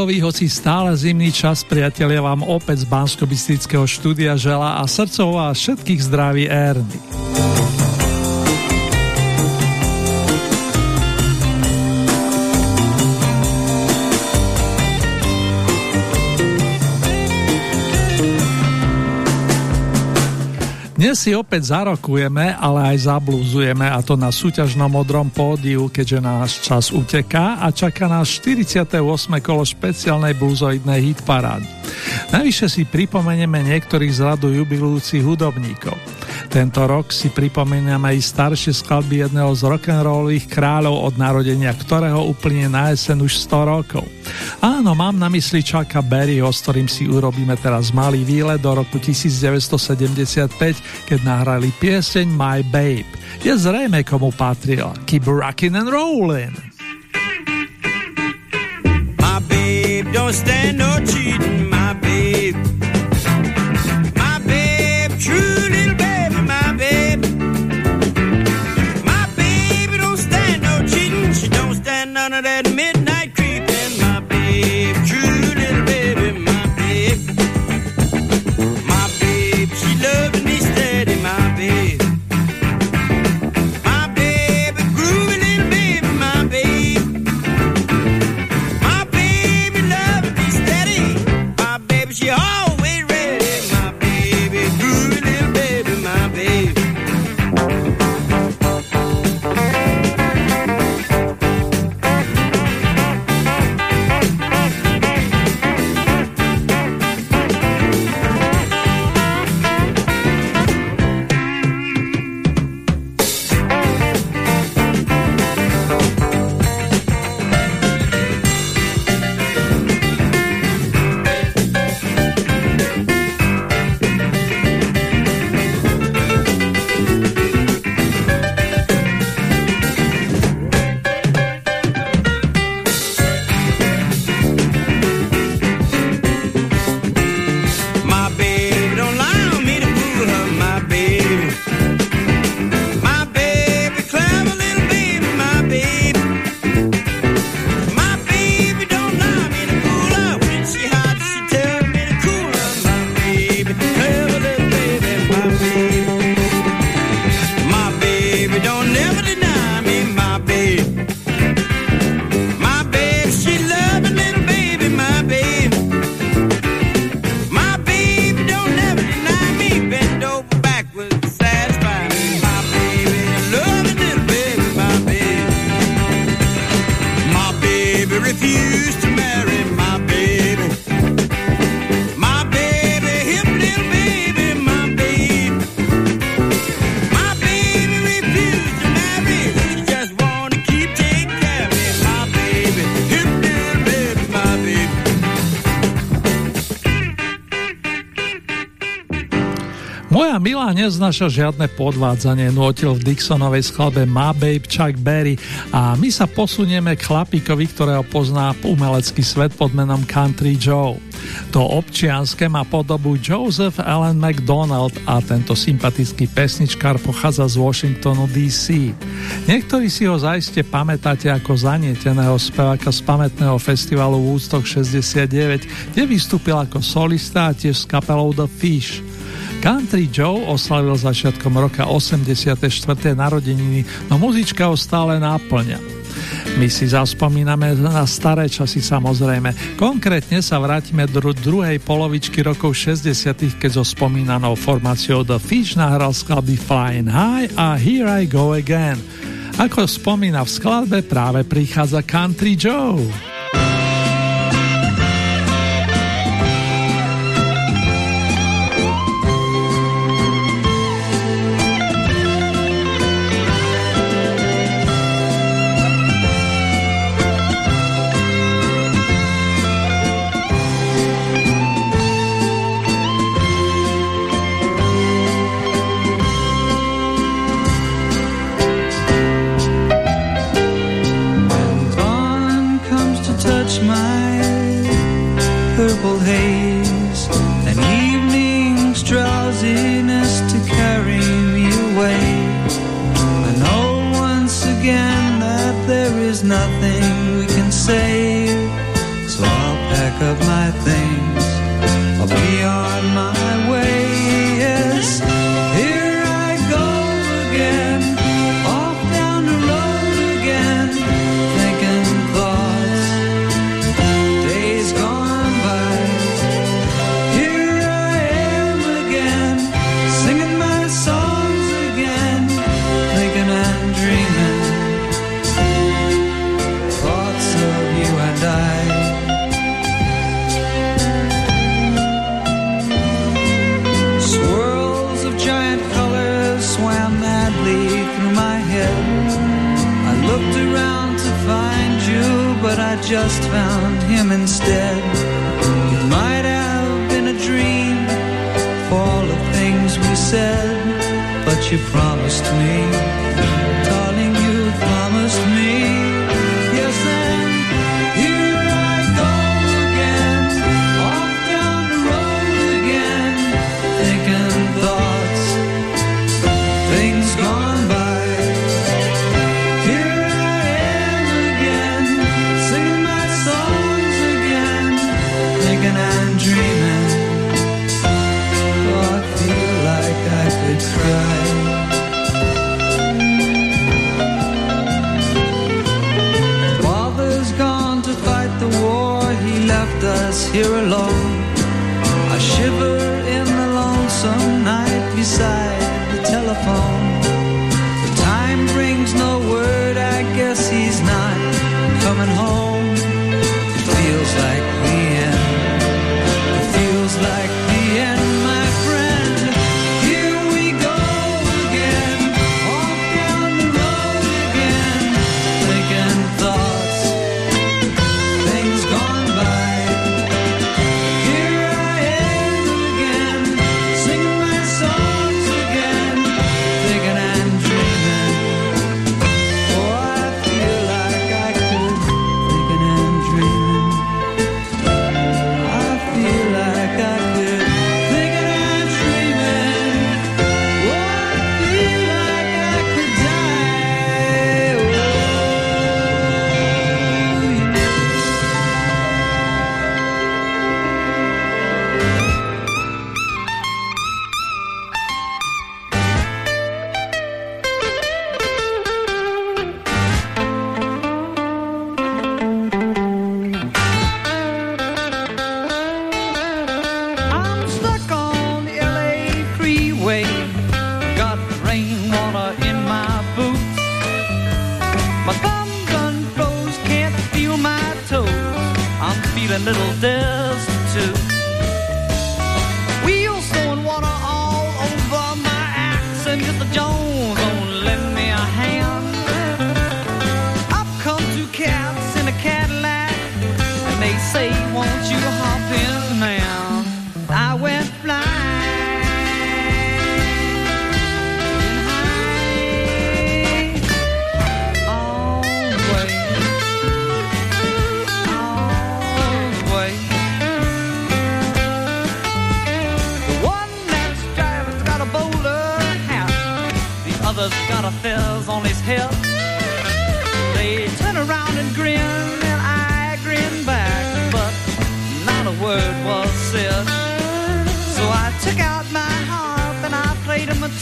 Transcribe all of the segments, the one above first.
Májový, hoci stále zimný čas, priatelia vám opäť z bansko štúdia žela a srdcov a všetkých zdraví Erny. Dnes si opäť zarokujeme, ale aj zablúzujeme a to na súťažnom modrom pódiu, keďže náš čas uteká a čaká nás 48. kolo špeciálnej blúzoidnej hitparády. Navyše si pripomenieme niektorých z radu jubilujúcich hudobníkov. Tento rok si pripomíname aj staršie skladby jedného z rock'n'rollových kráľov od narodenia ktorého úplne na jesen už 100 rokov. Áno, mám na mysli Chucka Berryho, s ktorým si urobíme teraz malý výlet do roku 1975, keď nahrali pieseň My Babe. Je zrejme komu patrila. Keep rockin' and rollin'. My babe don't stand no cheating, my babe. Neznaša žiadne podvádzanie, nutil v Dixonovej skladbe My Babe Chuck Berry a my sa posunieme k chlapíkovi, ktorého pozná umelecký svet pod menom Country Joe. To občianske má podobu Joseph Allen McDonald a tento sympatický pesničkár pochádza z Washingtonu DC. Niektorí si ho zaiste pamätáte ako zanieteného speváka z pamätného festivalu Woodstock 69, kde vystúpil ako solista a tiež s kapelou The Fish. Country Joe oslavil začiatkom roka 84. narodeniny, no muzička ho stále náplňa. My si zaspomíname na staré časy samozrejme. Konkrétne sa vrátime do druhej polovičky rokov 60 keď so spomínanou formáciou The Fish nahral skladby Flying High a Here I Go Again. Ako spomína v skladbe práve prichádza Country Joe. little death.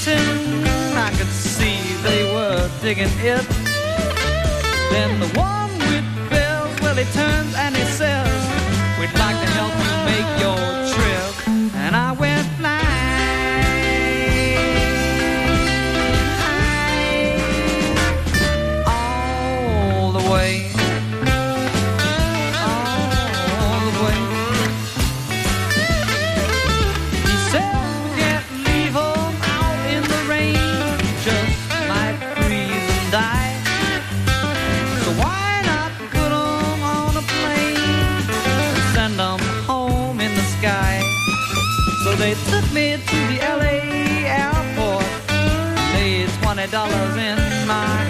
kitchen. I could see they were digging it. Then the one with bells, well, he turned. dollars in my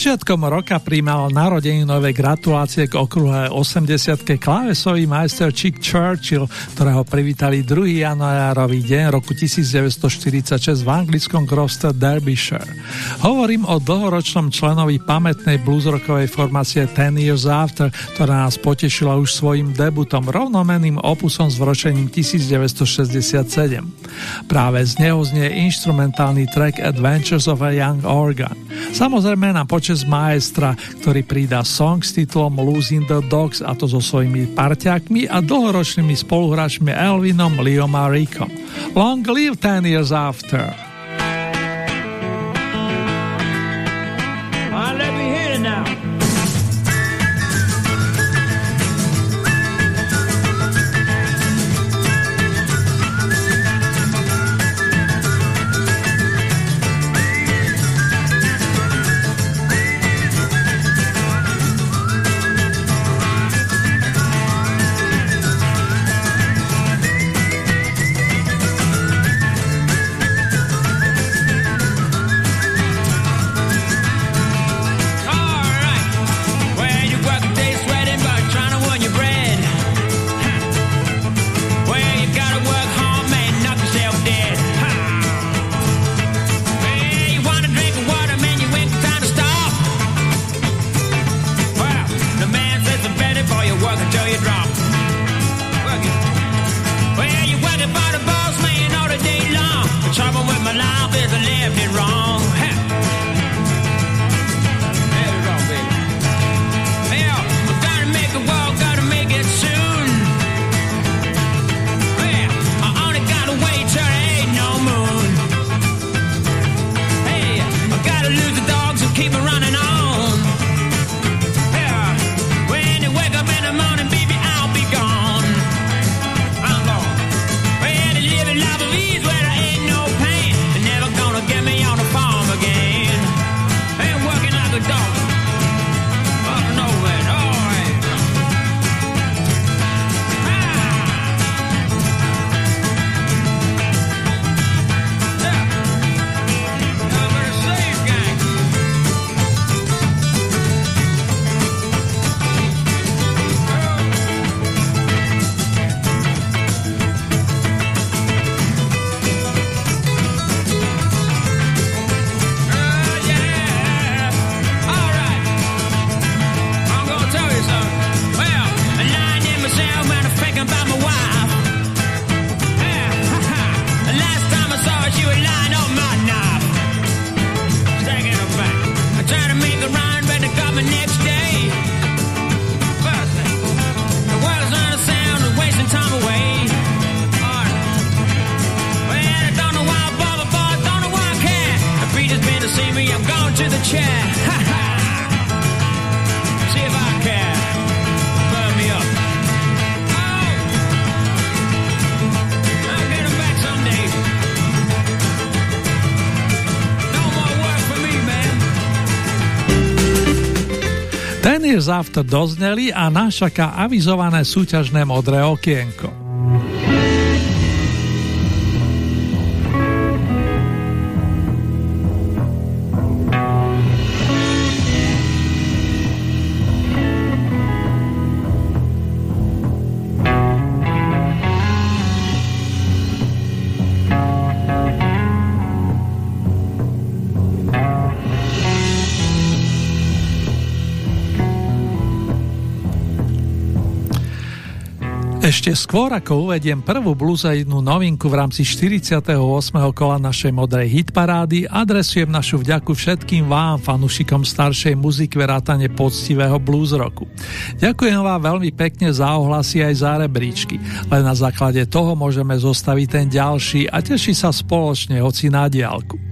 Začiatkom roka primal narodeninové gratulácie k okruhe 80 klávesový majster Chick Churchill, ktorého privítali 2. januárový deň roku 1946 v anglickom grovstve Derbyshire. Hovorím o dlhoročnom členovi pamätnej bluesrockovej formácie Ten Years After, ktorá nás potešila už svojim debutom rovnomenným opusom s vročením 1967. Práve z neho znie instrumentálny track Adventures of a Young Organ. Samozrejme na počas maestra, ktorý pridá song s titulom Losing the Dogs a to so svojimi parťákmi a dlhoročnými spoluhráčmi Elvinom, Leom a Rickom. Long live 10 years after. After dozneli a nás čaká avizované súťažné modré okienko. Ešte skôr ako uvediem prvú bluzeidnú novinku v rámci 48. kola našej modrej hitparády, adresujem našu vďaku všetkým vám, fanušikom staršej muziky vrátane poctivého blues roku. Ďakujem vám veľmi pekne za ohlasy aj za rebríčky, len na základe toho môžeme zostaviť ten ďalší a teší sa spoločne, hoci na diálku.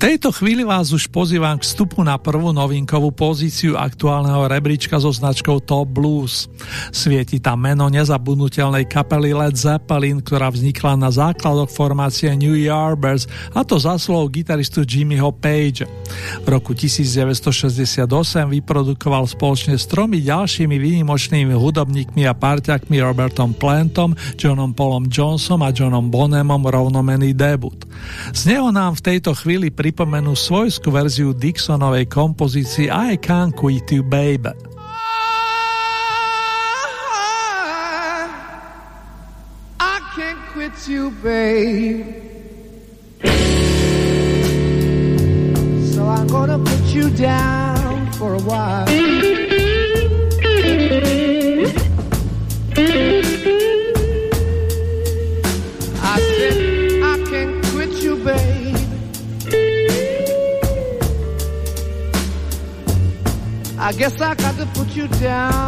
Tejto chvíli vás už pozývam k vstupu na prvú novinkovú pozíciu aktuálneho rebríčka so značkou Top Blues. Svieti tam meno nezabudnutelnej kapely Led Zeppelin, ktorá vznikla na základoch formácie New Yardbirds a to zaslov gitaristu Jimmyho Page. V roku 1968 vyprodukoval spoločne s tromi ďalšími výnimočnými hudobníkmi a parťakmi Robertom Plantom, Johnom Paulom Johnsonom a Johnom Bonemom rovnomený debut. Z neho nám v tejto chvíli pripomenú svojskú verziu Dixonovej kompozícii I Can't Quit You Baby. I can't quit you, babe. So I'm gonna put you down for a while. You down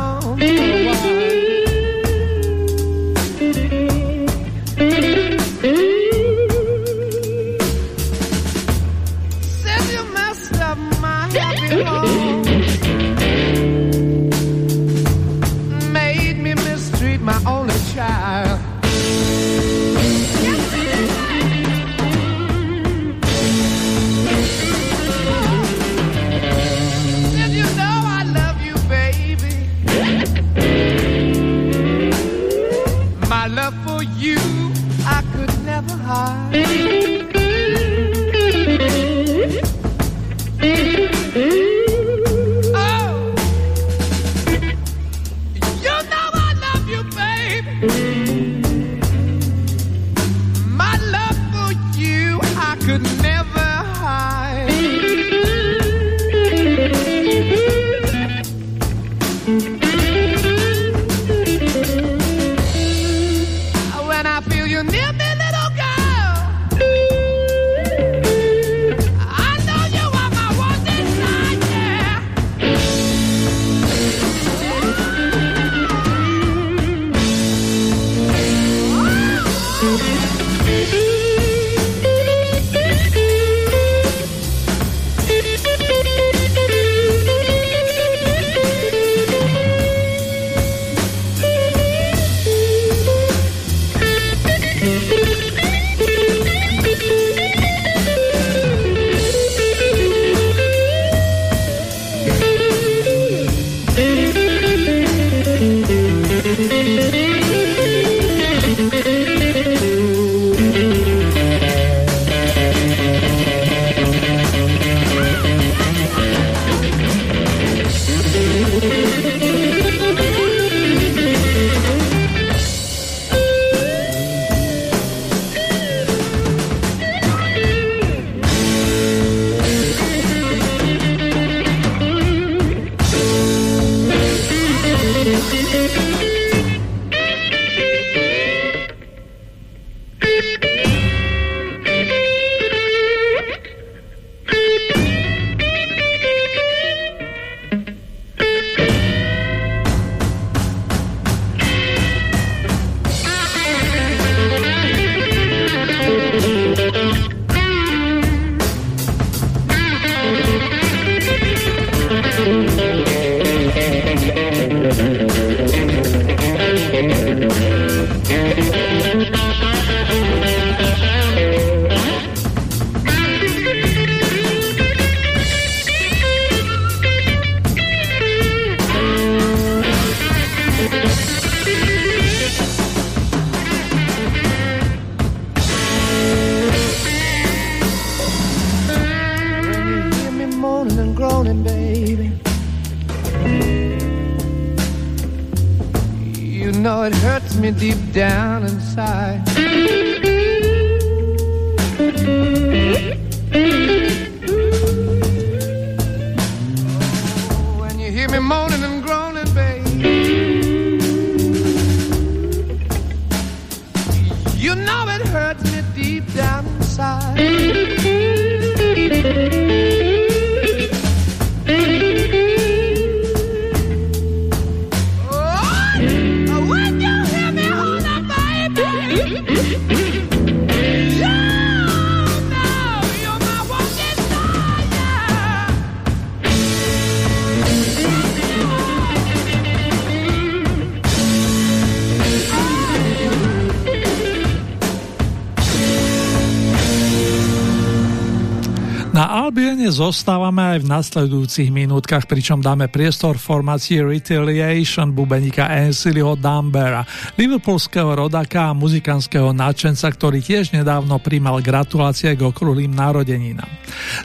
zostávame aj v nasledujúcich minútkach, pričom dáme priestor formácii Retaliation bubenika Ansilio Dambera, liverpoolského rodaka a muzikantského nadšenca, ktorý tiež nedávno primal gratulácie k okrúhlým narodeninám.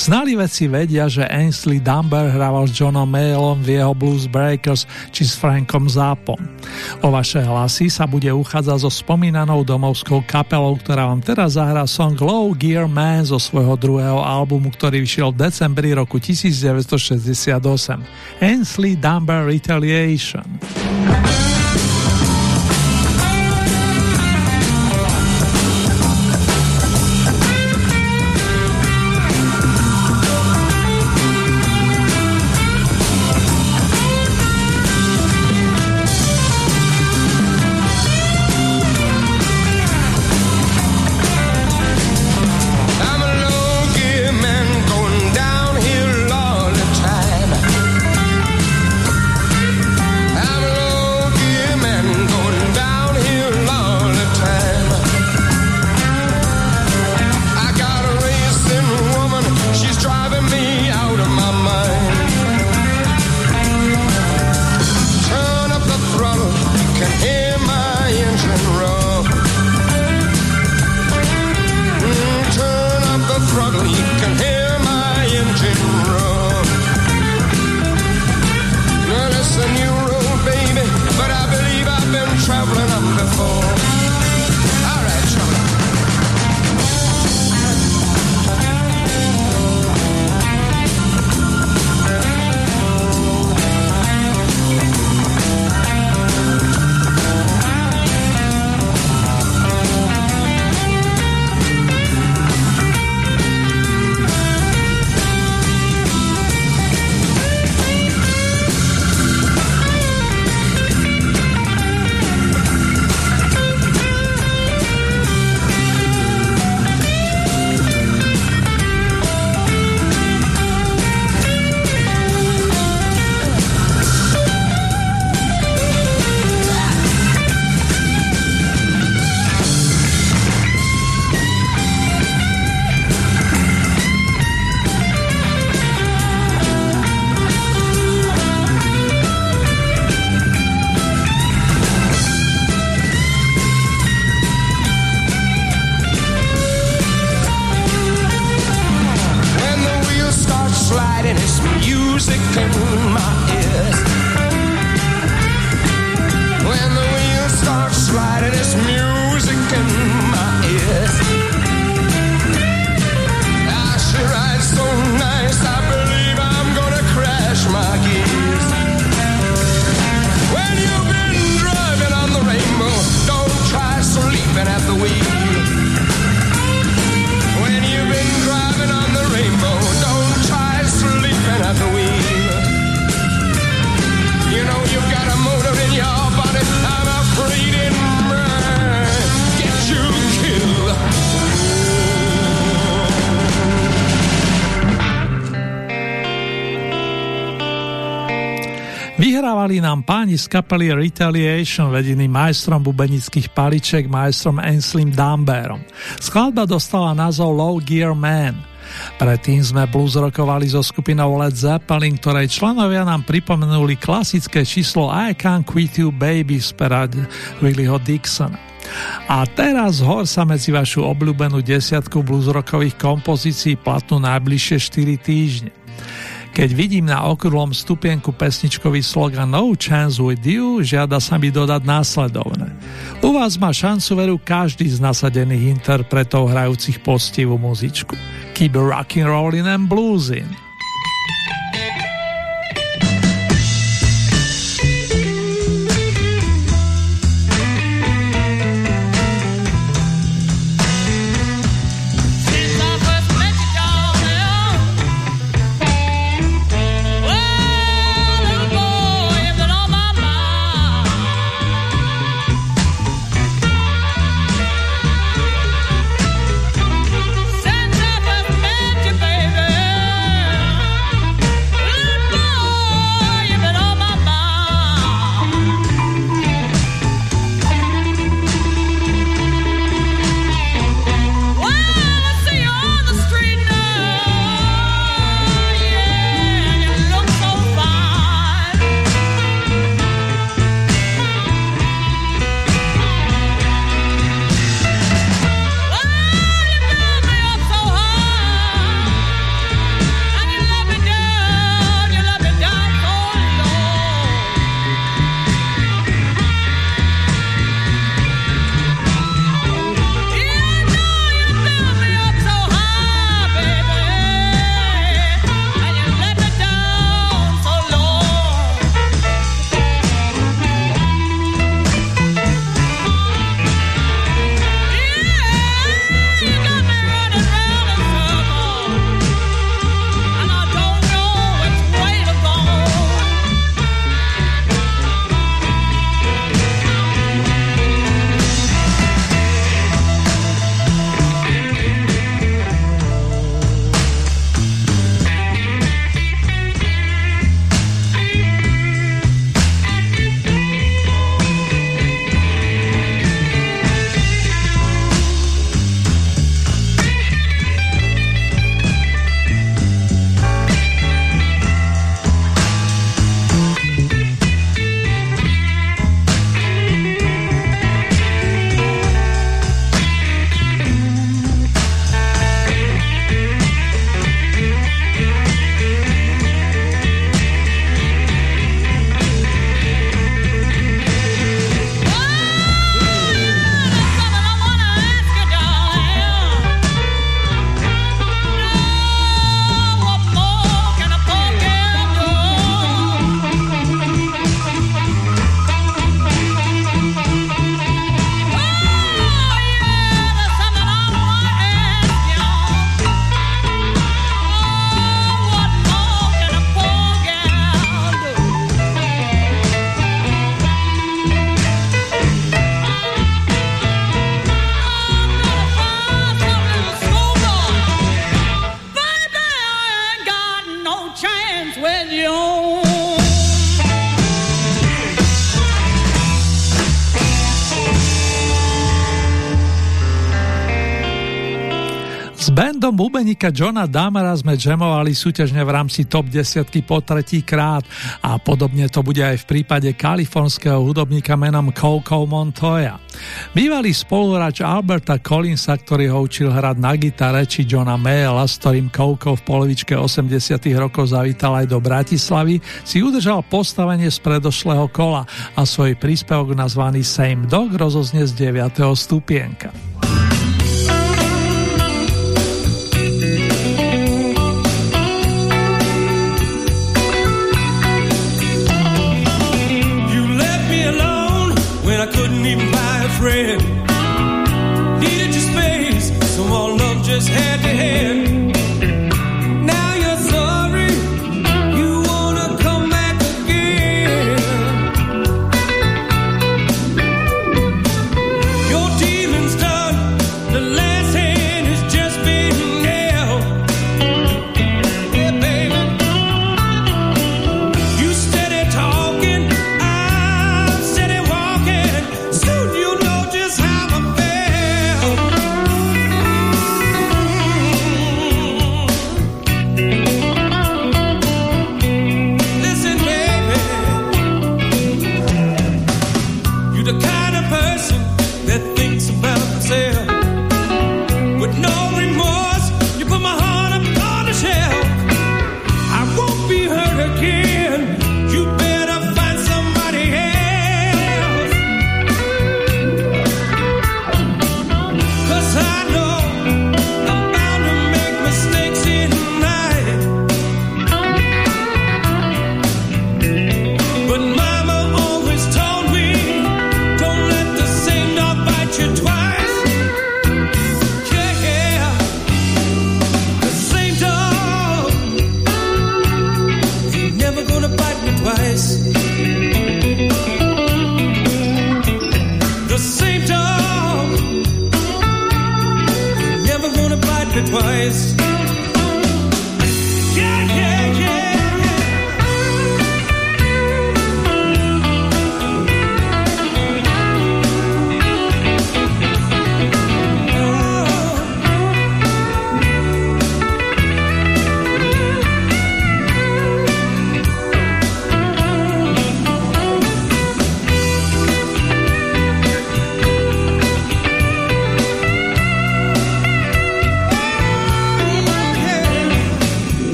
Znali veci vedia, že Ainsley Dumber hrával s Johnom Mailom v jeho Blues Breakers či s Frankom Zápom. O vaše hlasy sa bude uchádzať so spomínanou domovskou kapelou, ktorá vám teraz zahrá song Low Gear Man zo svojho druhého albumu, ktorý vyšiel v decembri roku 1968. Ainsley Dunbar Retaliation. Páni z kapely Retaliation vedení majstrom bubenických paliček, majstrom Anslim Dumberom. Skladba dostala názov Low Gear Man. Predtým sme blues rokovali so skupinou Led Zeppelin, ktorej členovia nám pripomenuli klasické číslo I Can't Quit You Baby z pera Willyho Dixona. A teraz hor sa medzi vašu obľúbenú desiatku bluesrockových kompozícií platnú najbližšie 4 týždne. Keď vidím na okrúhlom stupienku pesničkový slogan No Chance With You, žiada sa mi dodať následovné. U vás má šancu veru každý z nasadených interpretov hrajúcich postivú muzičku. Keep rockin' rollin' and bluesin'. Bandom bubenika Johna Damara sme jamovali súťažne v rámci top 10 po tretí krát a podobne to bude aj v prípade kalifornského hudobníka menom Coco Montoya. Bývalý spoluhráč Alberta Collinsa, ktorý ho učil hrať na gitare, či Johna Mayla, s ktorým Coco v polovičke 80 rokov zavítal aj do Bratislavy, si udržal postavenie z predošlého kola a svoj príspevok nazvaný Same Dog rozoznie z 9. stupienka.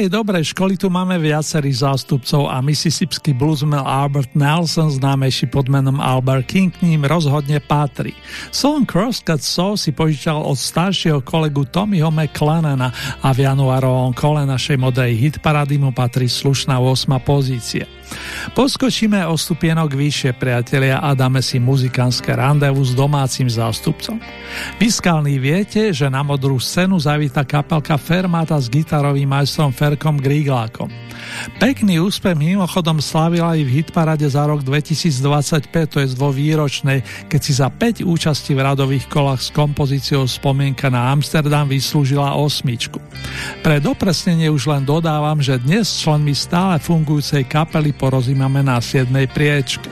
Starej dobrej školy tu máme viacerých zástupcov a Mississippi bluesman Albert Nelson, známejší pod menom Albert King, k ním rozhodne patrí. Song Crosscut Soul si požičal od staršieho kolegu Tommyho McLennana a v januárovom kole našej modrej hitparady mu patrí slušná 8. pozícia. Poskočíme o stupienok vyššie, priatelia, a dáme si muzikánske randevu s domácim zástupcom. Vyskalní viete, že na modrú scénu zavíta kapelka Fermata s gitarovým majstrom Ferkom Gríglákom. Pekný úspech mimochodom slavila aj v hitparade za rok 2025, to je vo výročnej, keď si za 5 účastí v radových kolách s kompozíciou Spomienka na Amsterdam vyslúžila osmičku. Pre dopresnenie už len dodávam, že dnes členmi stále fungujúcej kapely porozímame na 7. priečke.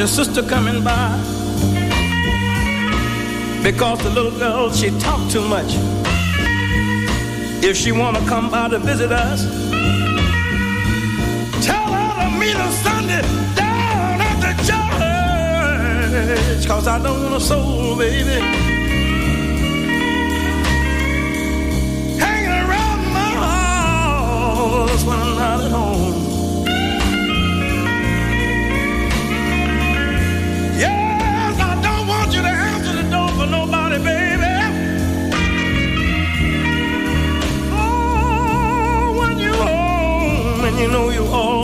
Your sister coming by. Because the little girl, she talk too much. If she wanna come by to visit us, tell her to meet us Sunday down at the church. Cause I don't want a soul, baby. Hanging around my house when I'm not at home. You know you're all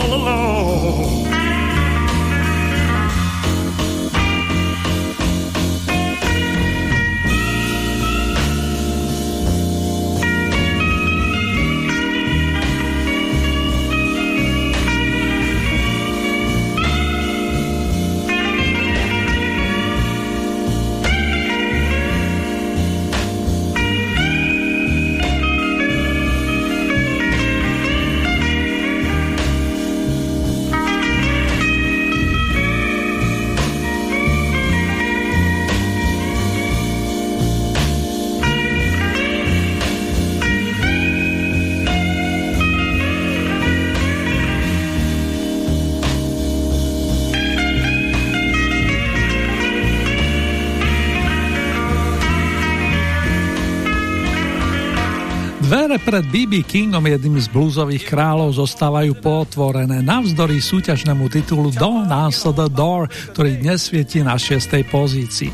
Dvere pred BB Kingom, jedným z bluesových kráľov, zostávajú pootvorené navzdory súťažnému titulu Don't Answer the Door, ktorý dnes svieti na 6. pozícii.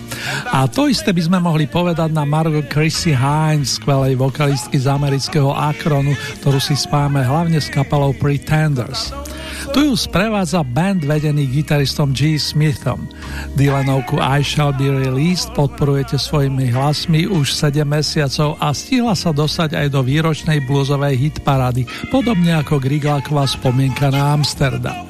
A to isté by sme mohli povedať na Margot Chrissy Hines, skvelej vokalistky z amerického Akronu, ktorú si spájame hlavne s kapelou Pretenders. Tu ju sprevádza band vedený gitaristom G. Smithom. Dylanovku I Shall Be Released podporujete svojimi hlasmi už 7 mesiacov a stihla sa dostať aj do výročnej bluesovej hitparady, podobne ako Grigláková spomienka na Amsterdam.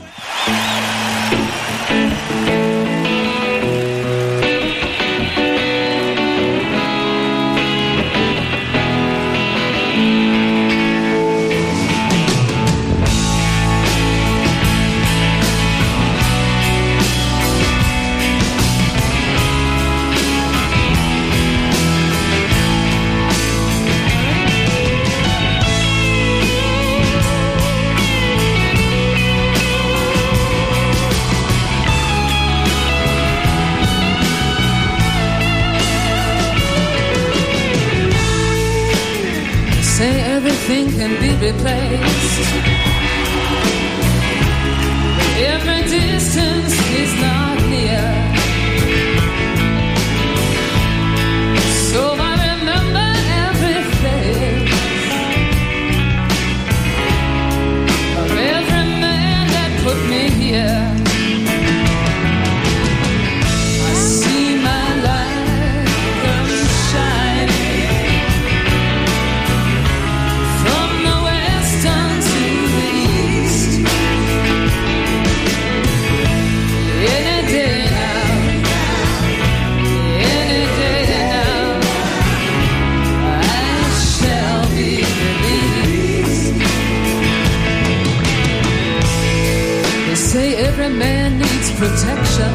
protection.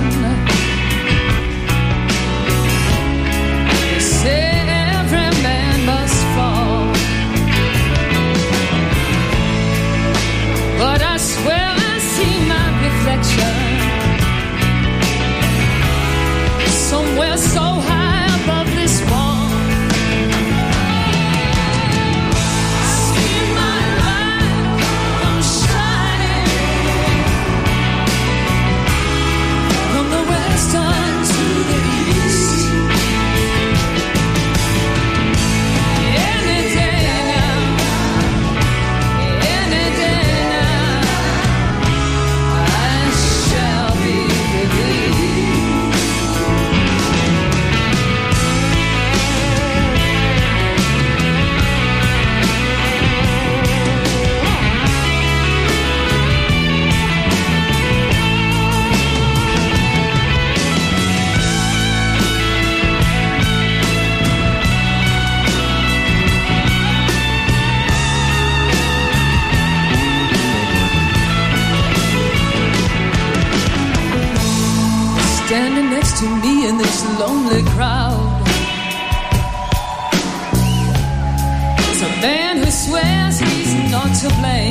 Say to me in this lonely crowd. It's a man who swears he's not to blame.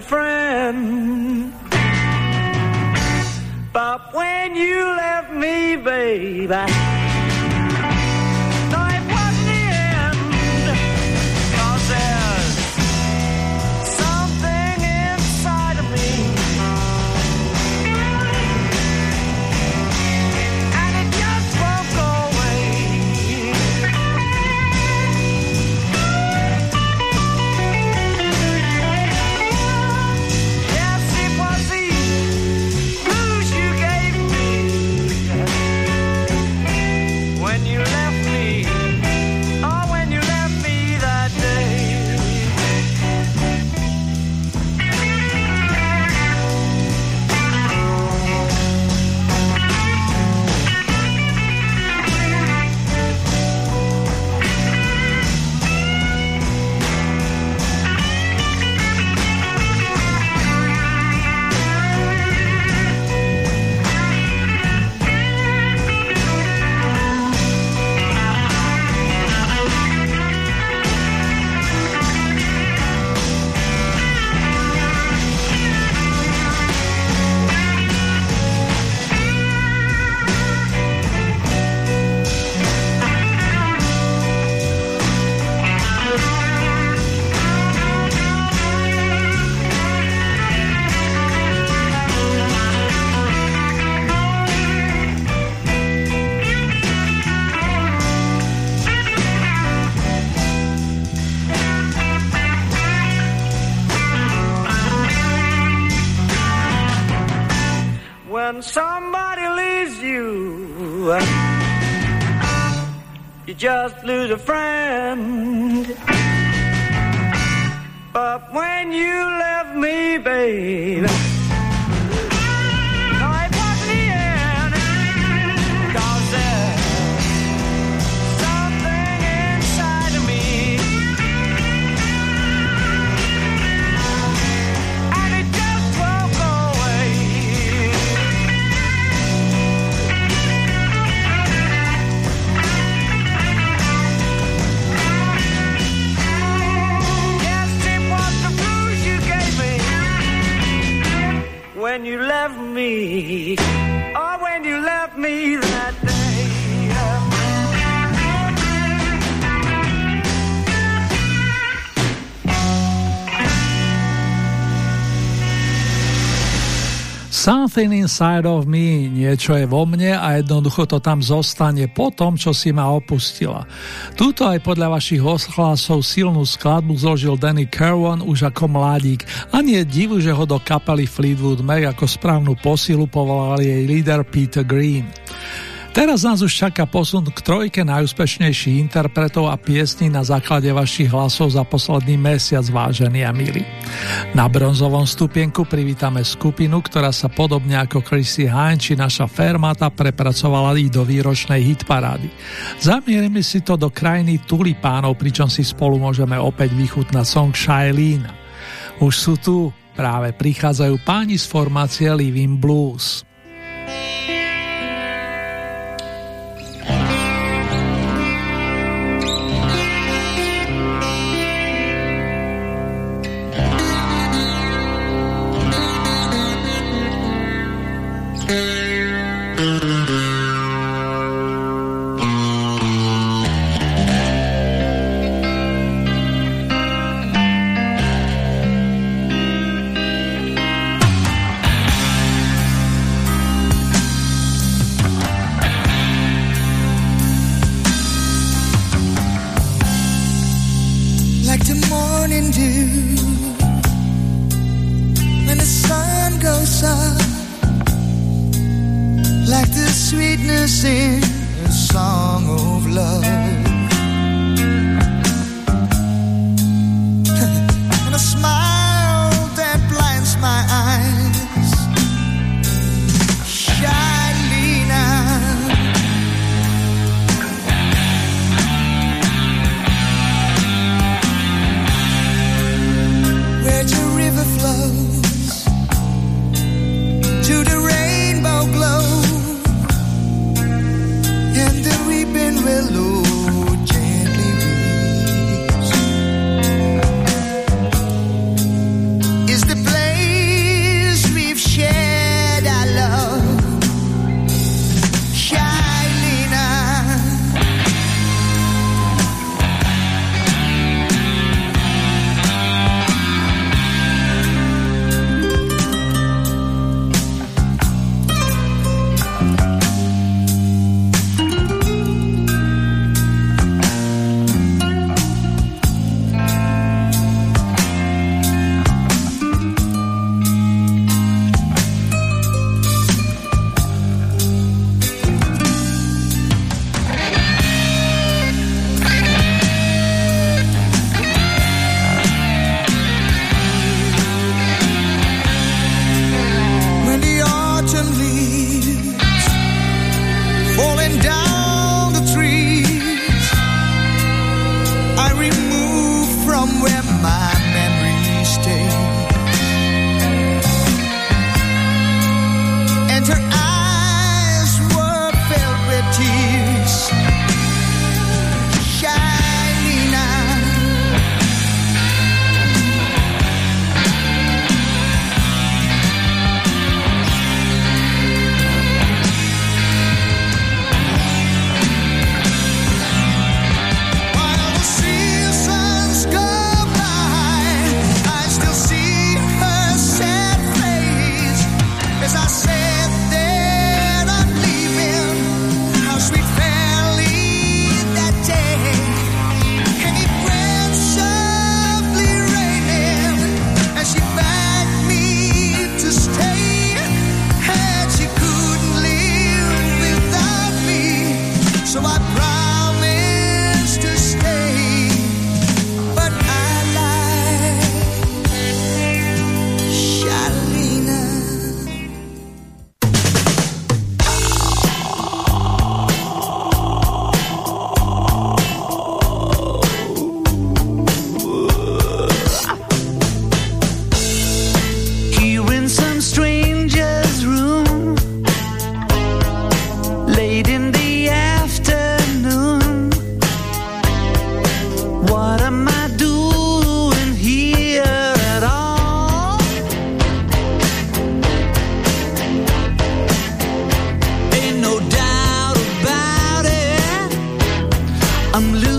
friend. But when you left me, baby. Lose a friend. But when you left me, baby. Something inside of me, niečo je vo mne a jednoducho to tam zostane po tom, čo si ma opustila. Tuto aj podľa vašich ohlasov silnú skladbu zložil Danny Kerwan už ako mladík a nie divu, že ho do kapely Fleetwood Mac ako správnu posilu povolal jej líder Peter Green. Teraz nás už čaká posun k trojke najúspešnejších interpretov a piesní na základe vašich hlasov za posledný mesiac, vážení a milí. Na bronzovom stupienku privítame skupinu, ktorá sa podobne ako Chrissy Hine či naša Fermata prepracovala i do výročnej hitparády. Zamierime si to do krajiny tulipánov, pričom si spolu môžeme opäť vychutnať song Shailene. Už sú tu, práve prichádzajú páni z formácie Living Blues. I'm losing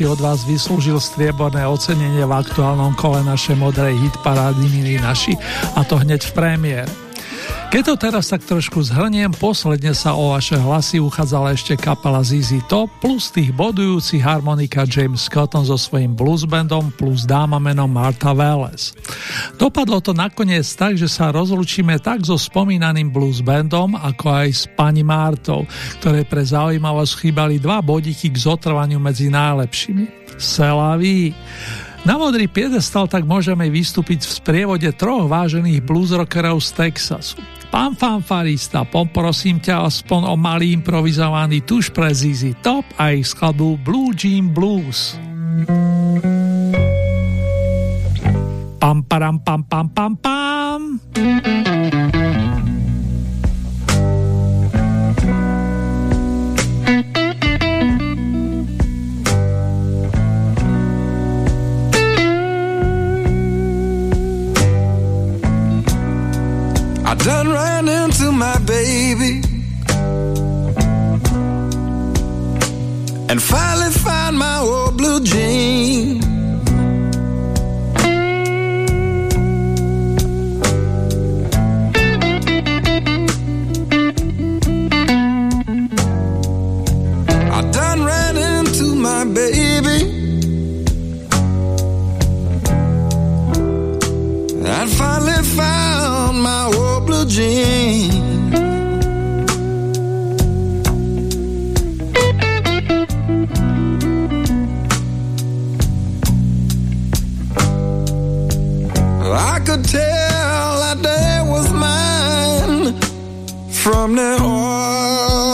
si od vás vyslúžil strieborné ocenenie v aktuálnom kole našej modrej hitparády Milí naši a to hneď v premiére. Keď to teraz tak trošku zhrniem, posledne sa o vaše hlasy uchádzala ešte kapela ZZ Top plus tých bodujúcich harmonika James Cotton so svojím bluesbandom plus dáma menom Martha Welles. Dopadlo to nakoniec tak, že sa rozlučíme tak so spomínaným bluesbandom, ako aj s pani Martou, ktoré pre zaujímavosť chýbali dva bodiky k zotrvaniu medzi najlepšími. Selaví. Na modrý piedestal tak môžeme vystúpiť v sprievode troch vážených bluesrockerov z Texasu. Pán fanfarista, poprosím ťa aspoň o malý improvizovaný tuš pre Zizi Top a ich skladbu Blue Jean Blues. Pam, param, pam, pam, pam, pam. Done ran into my baby and finally found my old blue jean. I done ran into my baby. I finally found my dream. I could tell that day was mine from now on.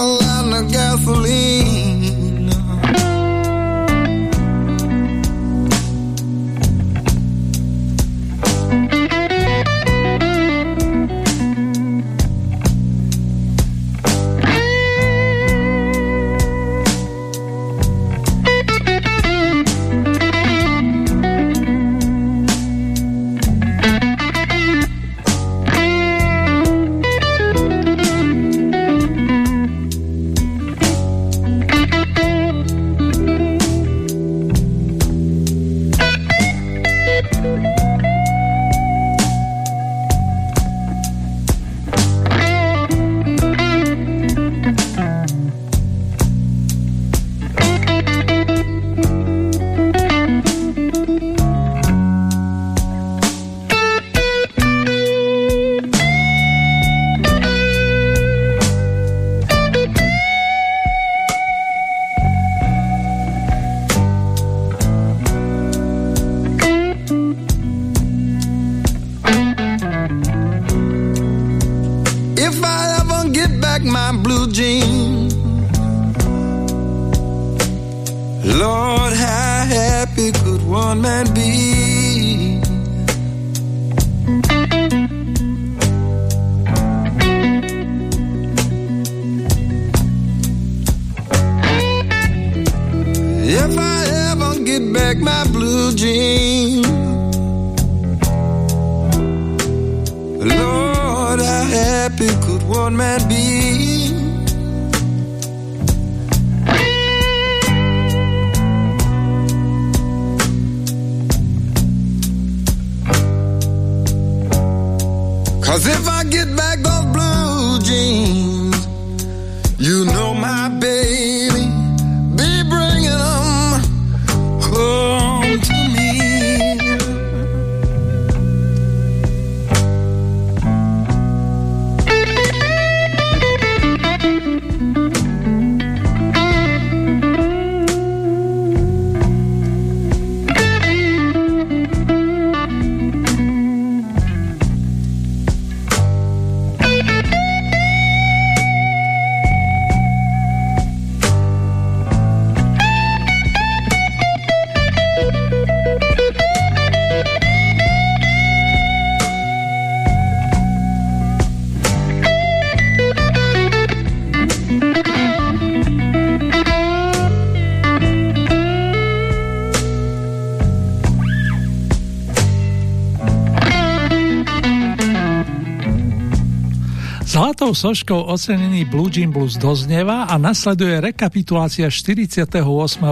Zlatou soškou ocenený Blue Jean Blues doznieva a nasleduje rekapitulácia 48.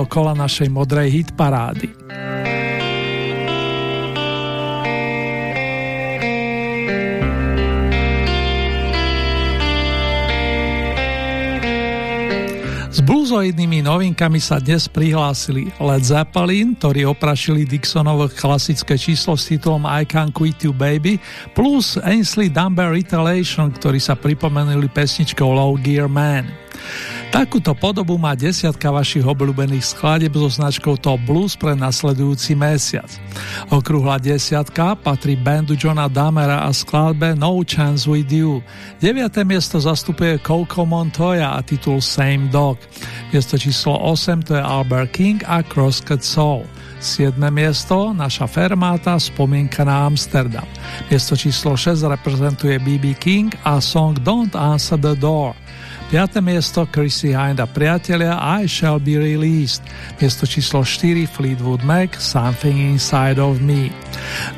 kola našej modrej hit novinkami sa dnes prihlásili Led Zeppelin, ktorí oprašili Dixonovo klasické číslo s titulom I Can't Quit You Baby, plus Ainsley Dunbar Retaliation, ktorí sa pripomenuli pesničkou Low Gear Man. Takúto podobu má desiatka vašich obľúbených skladeb so značkou Top Blues pre nasledujúci mesiac. Okrúhla desiatka patrí bandu Johna Damera a skladbe No Chance With You. 9. miesto zastupuje Coco Montoya a titul Same Dog. Miesto číslo 8 to je Albert King a Crosscut Soul. 7. miesto naša fermáta Spomienka na Amsterdam. Miesto číslo 6 reprezentuje BB King a song Don't Answer the Door. 5. miesto Chrissy Hind a priatelia I Shall Be Released. Miesto číslo 4 Fleetwood Mac Something Inside of Me.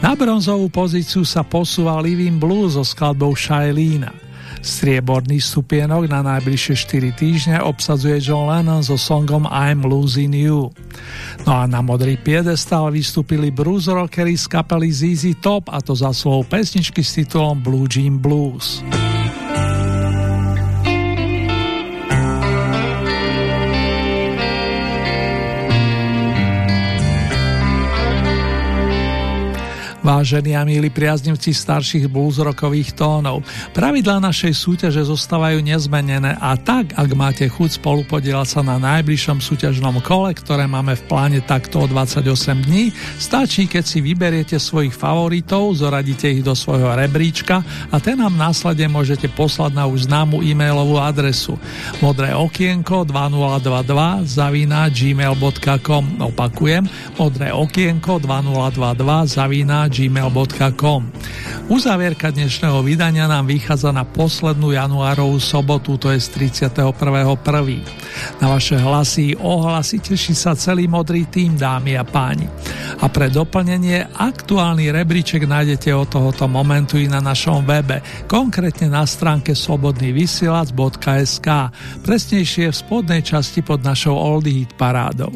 Na bronzovú pozíciu sa posúva Living Blues so skladbou Shailina. Strieborný stupienok na najbližšie 4 týždne obsadzuje John Lennon so songom I'm Losing You. No a na modrý piedestal vystúpili blues rockery z kapely ZZ Top a to za svojou pesničky s titulom Blue Jean Blues. Váš Vážení a milí priaznivci starších bluesrokových tónov, pravidlá našej súťaže zostávajú nezmenené a tak, ak máte chuť spolupodielať sa na najbližšom súťažnom kole, ktoré máme v pláne takto o 28 dní, stačí, keď si vyberiete svojich favoritov, zoradíte ich do svojho rebríčka a ten nám následne môžete poslať na už známu e-mailovú adresu. Modré okienko 2022 zavina gmail.com opakujem modré okienko 2022 zavina gmail.com. Uzavierka dnešného vydania nám vychádza na poslednú januárovú sobotu, to je z 31.1. Na vaše hlasy ohlasy teší sa celý modrý tým, dámy a páni. A pre doplnenie aktuálny rebríček nájdete od tohoto momentu i na našom webe, konkrétne na stránke slobodnývysielac.sk, presnejšie v spodnej časti pod našou Oldie Hit parádou.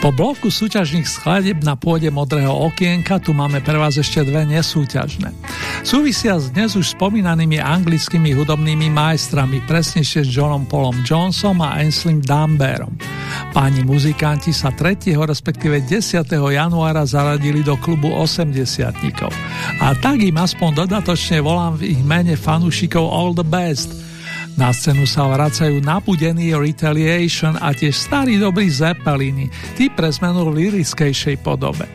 Po bloku súťažných skladeb na pôde Modrého okienka tu máme pre vás ešte dve nesúťažné. Súvisia s dnes už spomínanými anglickými hudobnými majstrami, presnejšie s Johnom Paulom Johnsonom a Anslim Damberom. Páni muzikanti sa 3. respektíve 10. januára zaradili do klubu 80 A tak im aspoň dodatočne volám v ich mene fanúšikov All the Best – na scénu sa vracajú napudení Retaliation a tiež starý dobrý Zeppelini, tí pre zmenu v lirickejšej podobe.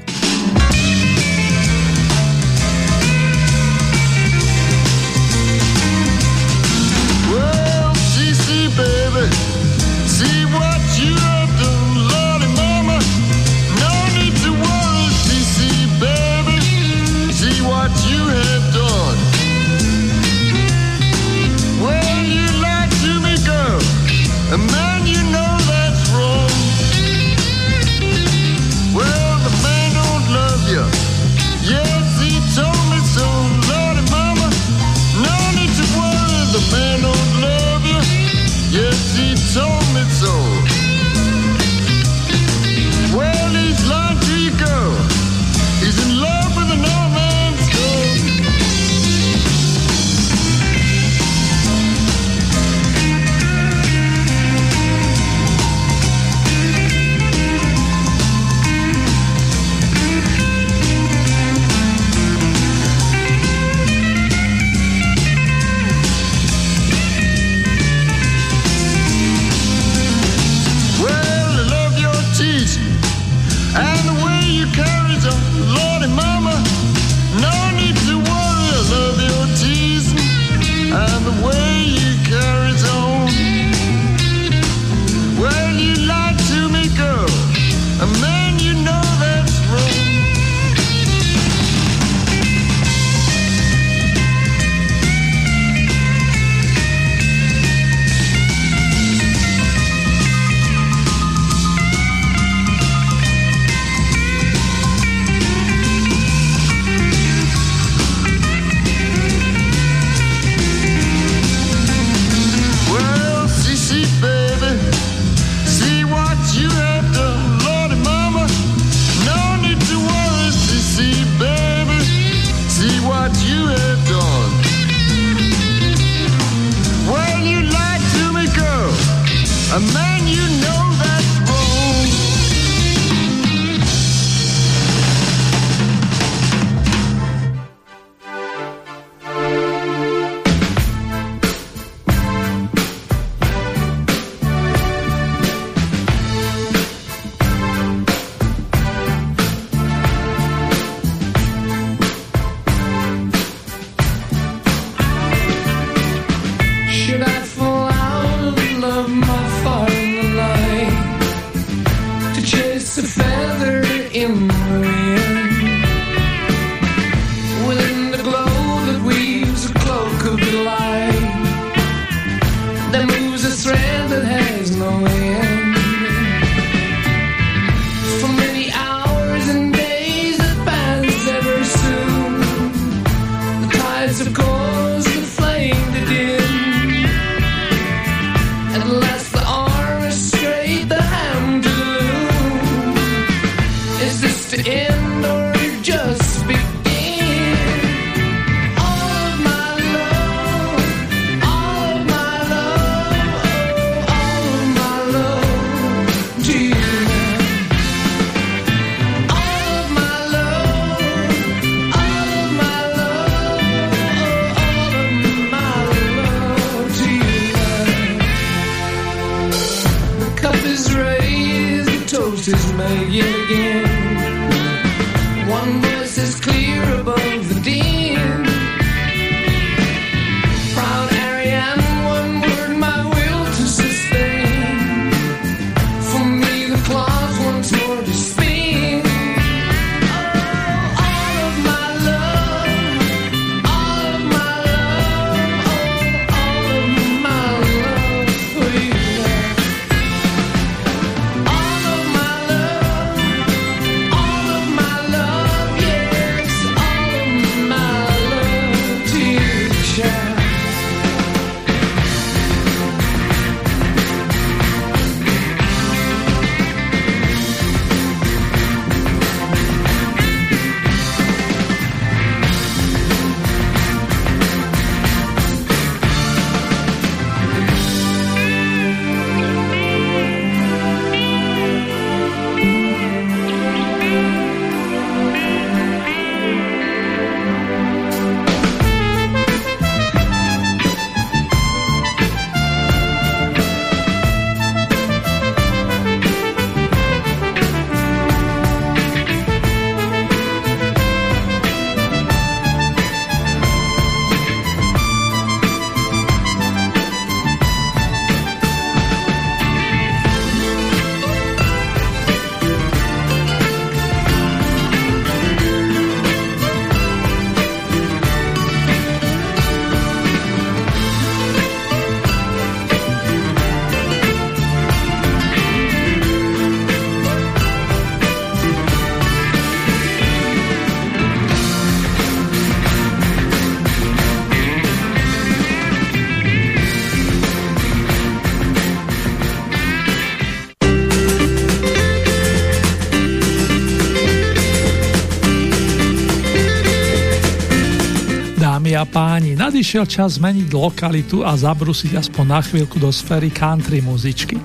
Páni, nadišiel čas zmeniť lokalitu a zabrusiť aspoň na chvíľku do sféry country muzičky.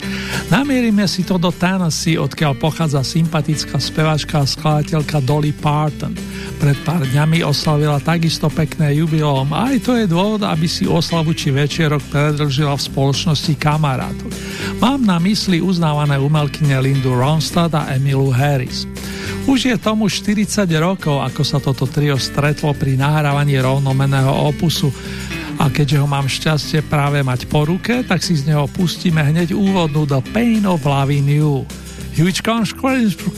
Namierime si to do Tennessee, odkiaľ pochádza sympatická speváčka a skladateľka Dolly Parton. Pred pár dňami oslavila takisto pekné jubileum a aj to je dôvod, aby si oslavu či večierok predržila v spoločnosti kamarátov. Mám na mysli uznávané umelkyne Lindu Ronstadt a Emilu Harris. Už je tomu 40 rokov, ako sa toto trio stretlo pri nahrávaní rovnomeného opusu a keďže ho mám šťastie práve mať po ruke, tak si z neho pustíme hneď úvodnú The Pain of Loving. Huge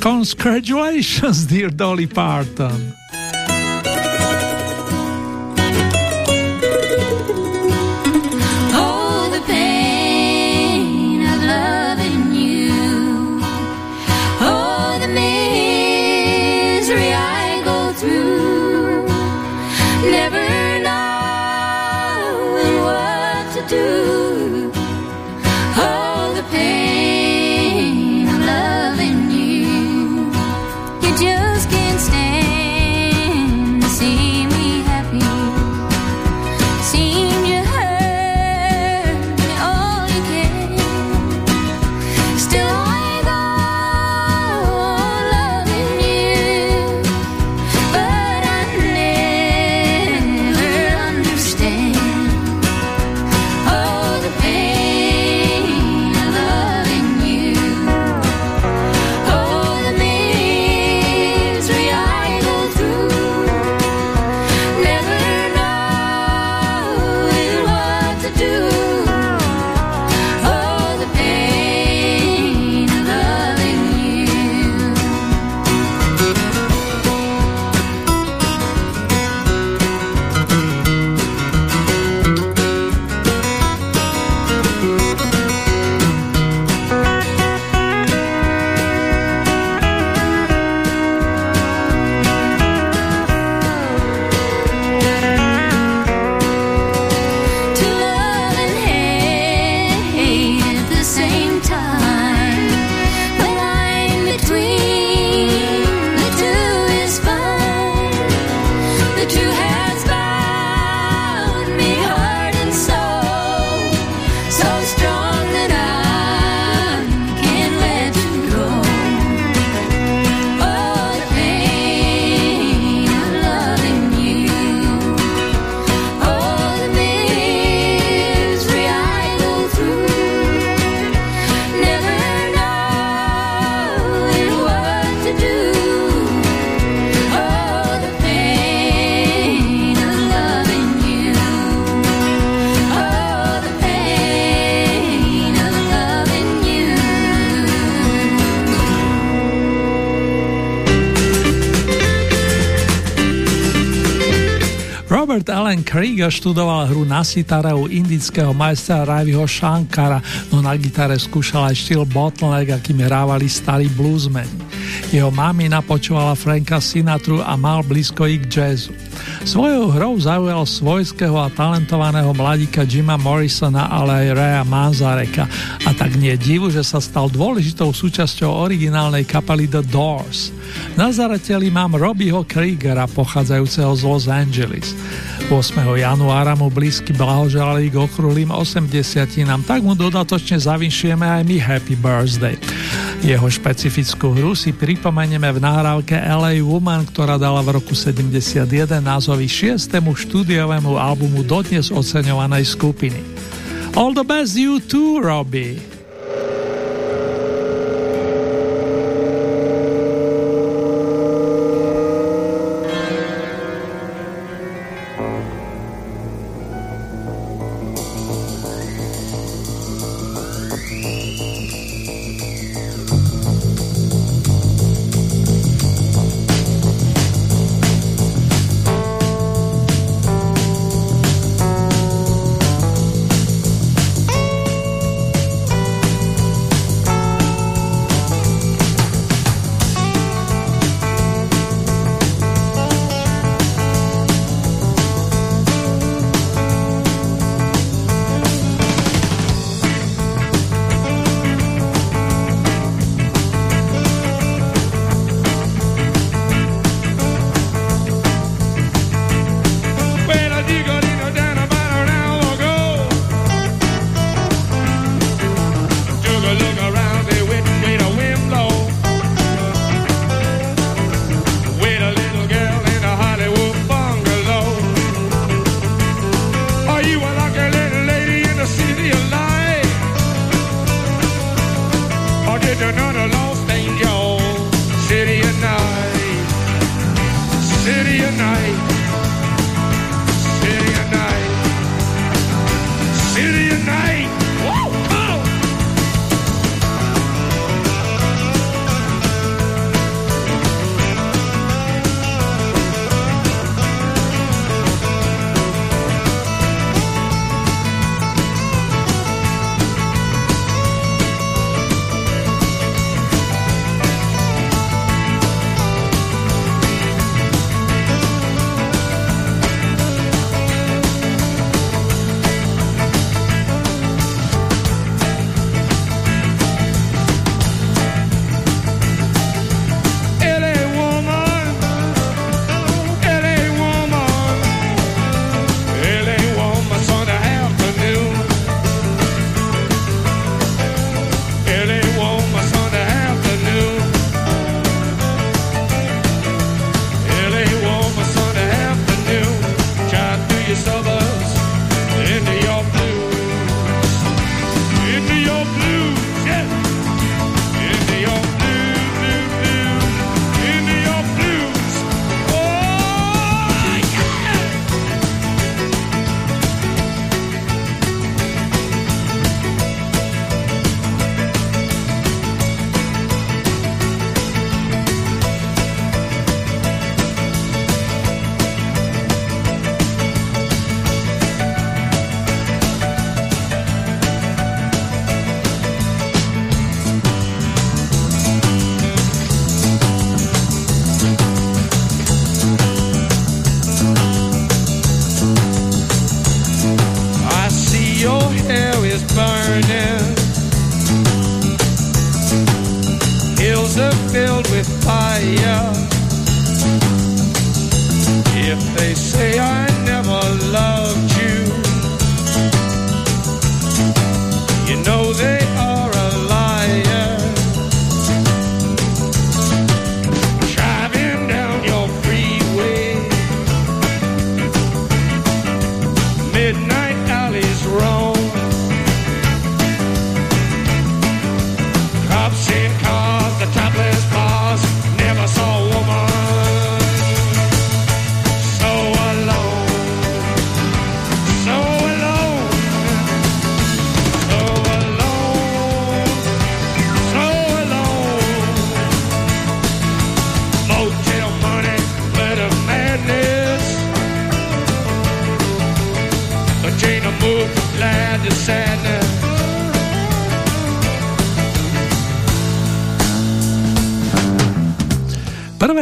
congratulations, dear Dolly Parton. Krieger študoval hru na sitare u indického majstra Raviho Shankara, no na gitare skúšal aj štýl bottleneck, akým hrávali starí bluesmeni. Jeho mami napočúvala Franka Sinatru a mal blízko i k jazzu. Svojou hrou zaujal svojského a talentovaného mladíka Jima Morrisona, ale aj Raya Manzareka. A tak nie divu, že sa stal dôležitou súčasťou originálnej kapely The Doors. Na zareteli mám Robbieho Kriegera, pochádzajúceho z Los Angeles. 8. januára mu blízky blahoželali k okrúhlým 80 nám, tak mu dodatočne zavinšujeme aj my Happy Birthday. Jeho špecifickú hru si pripomenieme v nahrávke LA Woman, ktorá dala v roku 71 názovy 6. štúdiovému albumu dodnes oceňovanej skupiny. All the best you too, Robbie!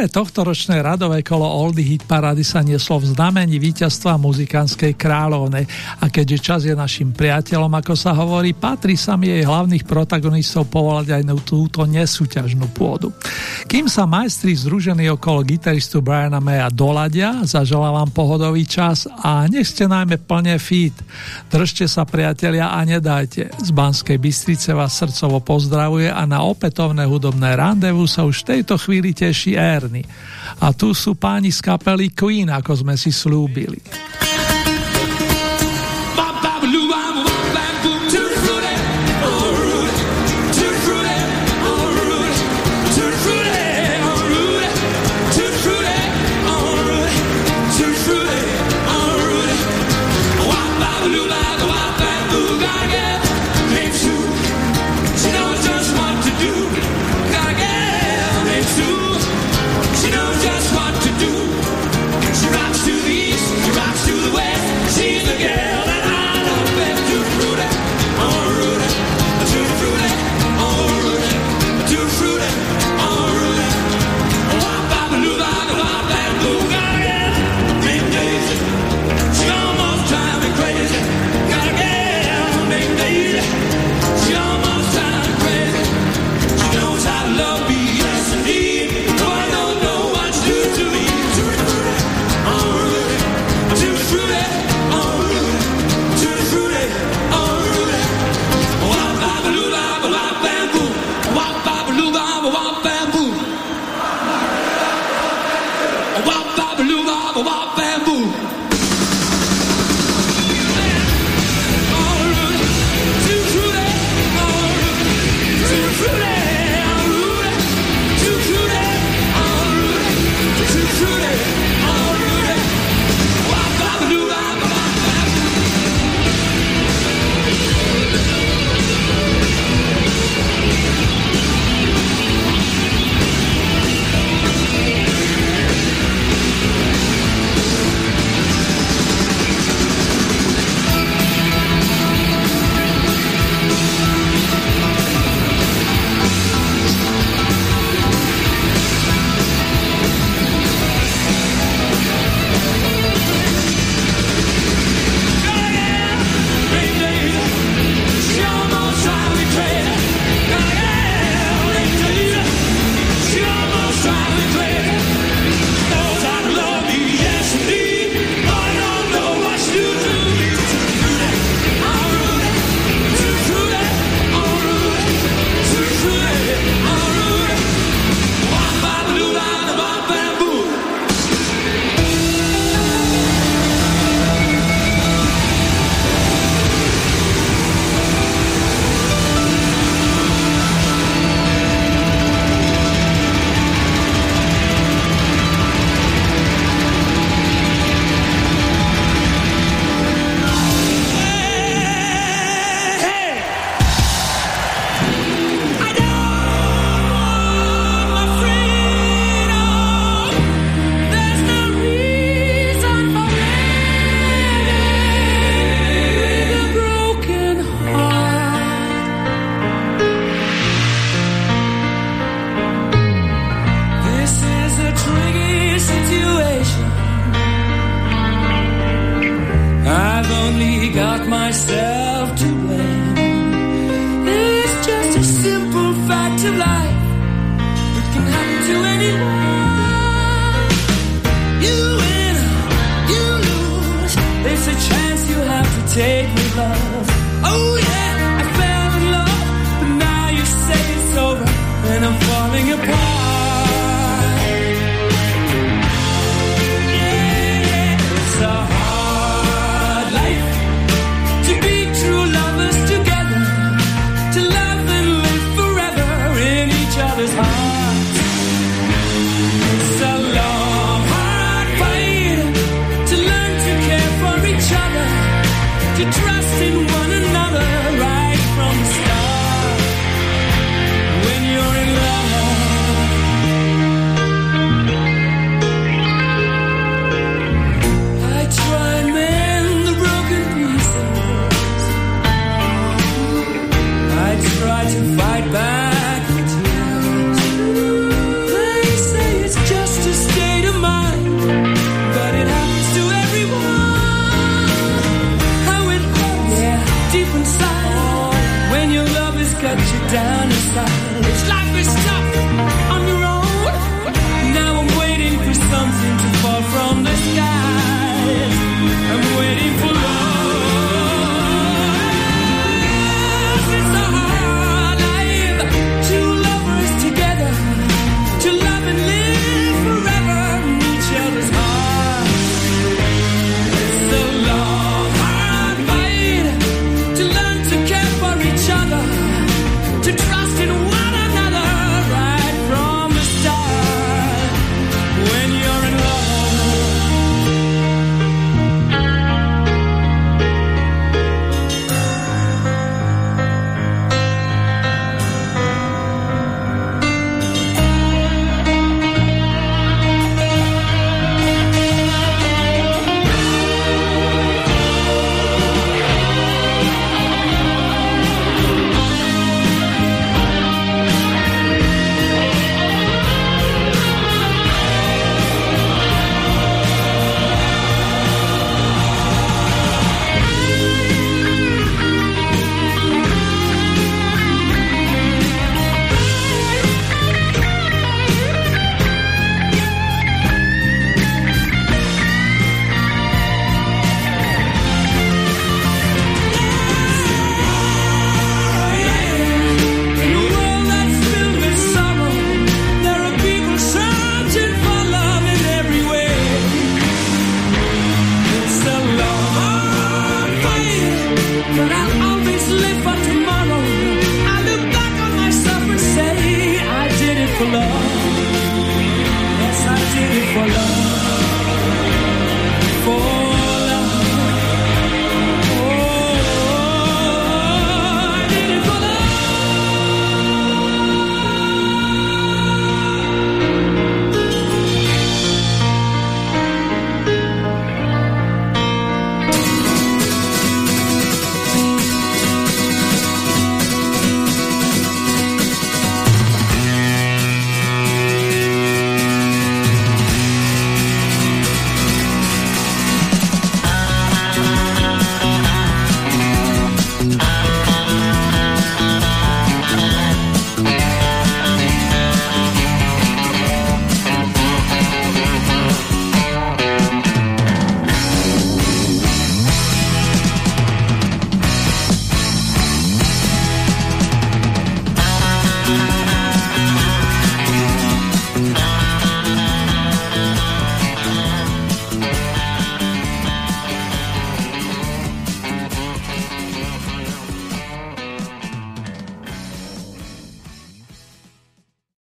Prvé tohtoročné radové kolo Oldy Hit Parady sa nieslo v znamení víťazstva muzikánskej kráľovnej a keďže čas je našim priateľom, ako sa hovorí, patrí sa mi jej hlavných protagonistov povolať aj na túto nesúťažnú pôdu. Kým sa majstri združení okolo gitaristu Briana Maya doladia, zaželám vám pohodový čas a nech ste najmä plne fit. Držte sa priatelia a nedajte. Z Banskej Bystrice vás srdcovo pozdravuje a na opätovné hudobné randevu sa už v tejto chvíli teší Erny. A tu sú páni z kapely Queen, ako sme si slúbili.